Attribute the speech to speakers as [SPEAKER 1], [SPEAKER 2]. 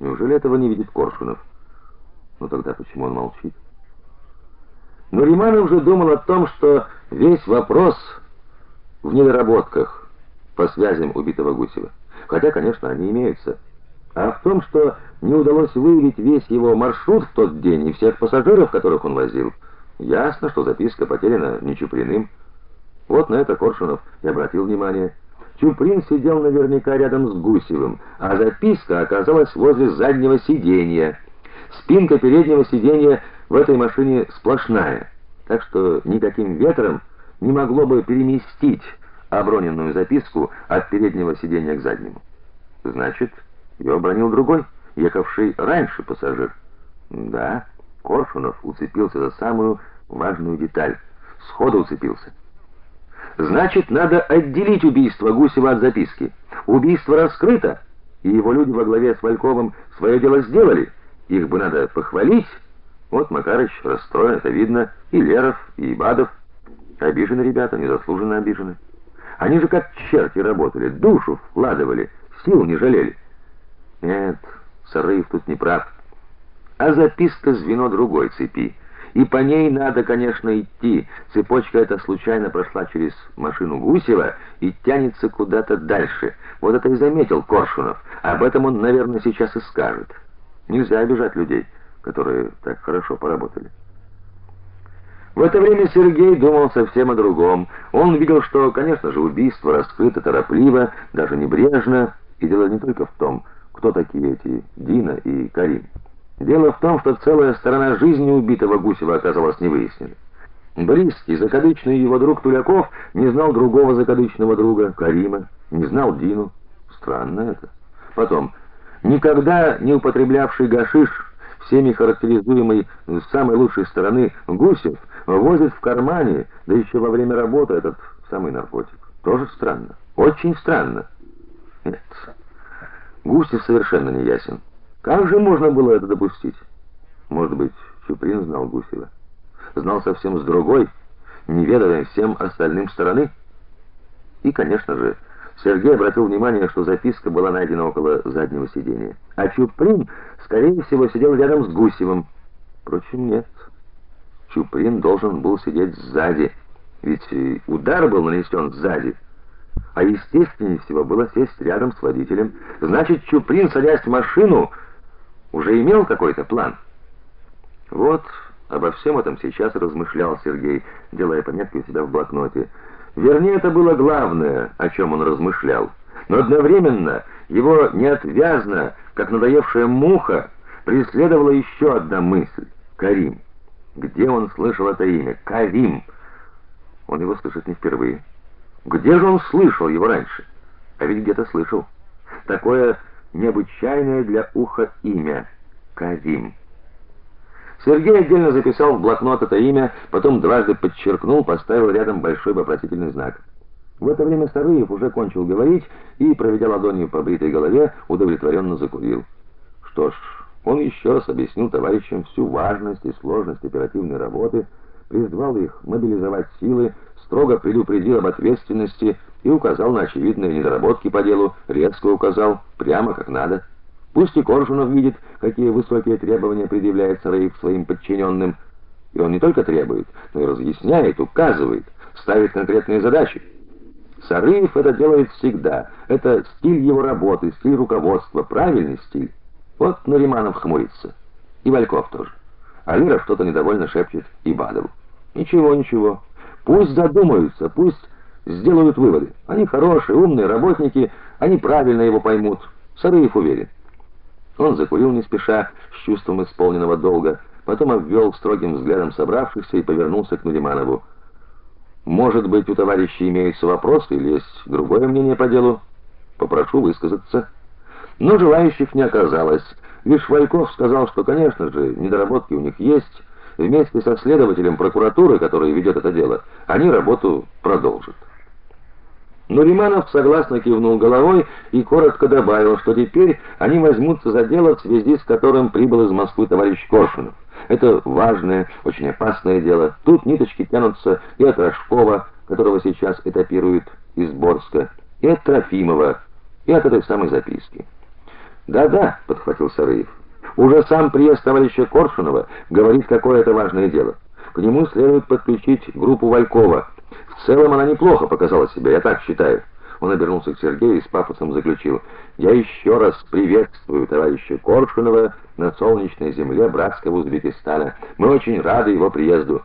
[SPEAKER 1] Неужели этого не видит Коршунов? Ну тогда почему он молчит? Но Риманов уже думал о том, что весь вопрос в недоработках по связям убитого Гусева. Хотя, конечно, они имеются. А в том, что не удалось выявить весь его маршрут в тот день и всех пассажиров, которых он возил, ясно, что записка потеряна не Чуприным. Вот на это Коршунов и обратил внимание. Чуприн сидел наверняка рядом с Гусевым, а записка оказалась возле заднего сиденья. Спинка переднего сиденья в этой машине сплошная, так что никаким ветром не могло бы переместить оброненную записку от переднего сиденья к заднему. Значит, ее обронил другой, ехавший раньше пассажир. Да, Коршунов уцепился за самую важную деталь. Сходу уцепился. Значит, надо отделить убийство Гусева от записки. Убийство раскрыто, и его люди во главе с Вальковым свое дело сделали. Их бы надо похвалить. Вот Макарыч расстроен, это видно, и Леров, и Ибадов. Обижены ребята, незаслуженно обижены. Они же как черти работали, душу вкладывали, сил не жалели. Нет, Сарыев тут не прав. А записка звено другой цепи. И по ней надо, конечно, идти. Цепочка эта случайно прошла через машину Гусева и тянется куда-то дальше. Вот это и заметил Коршунов. Об этом он, наверное, сейчас и скажет. Нельзя обижать людей, которые так хорошо поработали. В это время Сергей думал совсем о другом. Он видел, что, конечно же, убийство раскрыто торопливо, даже небрежно, и дело не только в том, кто такие эти Дина и Карим. Дело в том, что целая сторона жизни убитого Гусева оказалась не выяснена. Близкий, закадычный его друг Туляков не знал другого закадычного друга, Карима, не знал Дину. Странно это. Потом, никогда не употреблявший гашиш, всеми характеризуемый с самой лучшей стороны Гусев, возит в кармане, да еще во время работы этот самый наркотик. Тоже странно. Очень странно. Нет. Гусев совершенно не ясен. Как же можно было это допустить? Может быть, Чуприн знал Гусева, знал совсем с другой, неведомой всем остальным стороны? И, конечно же, Сергей обратил внимание, что записка была найдена около заднего сиденья. А Чуприн, скорее всего, сидел рядом с Гусевым. Впрочем, нет. Чуприн должен был сидеть сзади, ведь удар был нанесен сзади а естественнее всего было сесть рядом с водителем. Значит, Чуприн, садясь в машину, уже имел какой-то план. Вот обо всем этом сейчас размышлял Сергей, делая пометки у себя в блокноте. Вернее, это было главное, о чем он размышлял. Но одновременно его неотвязно, как надоевшая муха, преследовала еще одна мысль Карим. Где он слышал это имя? Карим. Он его слышит не впервые. Где же он слышал его раньше? А ведь где-то слышал. Такое необычайное для уха имя Карим. Сергей отдельно записал в блокнот это имя, потом дважды подчеркнул, поставил рядом большой вопросительный знак. В это время Старыев уже кончил говорить и, проведя ладонью по бритой голове, удовлетворенно закурил. Что ж, он еще раз объяснил товарищам всю важность и сложность оперативной работы, призвал их мобилизовать силы, строго предупредил об ответственности и указал на очевидные недоработки по делу, резко указал, прямо как надо. Пусть и Коршунов видит, какие высокие требования предъявляет Сараев своим подчиненным. И он не только требует, но и разъясняет, указывает, ставит конкретные задачи. Сарыев это делает всегда. Это стиль его работы, стиль руководства, правильный стиль. Вот Нариманов хмурится. И Вальков тоже. А Лира что-то недовольно шепчет Ибадову. Ничего, ничего. Пусть задумаются, пусть сделают выводы. Они хорошие, умные работники, они правильно его поймут. Сарыев уверен. Он закурил не спеша, с чувством исполненного долга, потом обвел строгим взглядом собравшихся и повернулся к Нуриманову. Может быть, у товарищей имеются вопросы или есть другое мнение по делу? Попрошу высказаться. Но желающих не оказалось. Лишь Вальков сказал, что, конечно же, недоработки у них есть. Вместе со следователем прокуратуры, который ведет это дело, они работу продолжат. Но Риманов согласно кивнул головой и коротко добавил, что теперь они возьмутся за дело, в связи с которым прибыл из Москвы товарищ Коршунов. Это важное, очень опасное дело. Тут ниточки тянутся и от Рожкова, которого сейчас этапируют из Борска, и от Трофимова, и от этой самой записки. Да-да, подхватил Сарыев. Уже сам приезд товарища Коршунова говорит, какое это важное дело. К нему следует подключить группу Валькова. В целом она неплохо показала себя, я так считаю. Он обернулся к Сергею и с пафосом заключил: "Я еще раз приветствую товарища Коршунова на солнечной земле братского Узбекистана. Мы очень рады его приезду".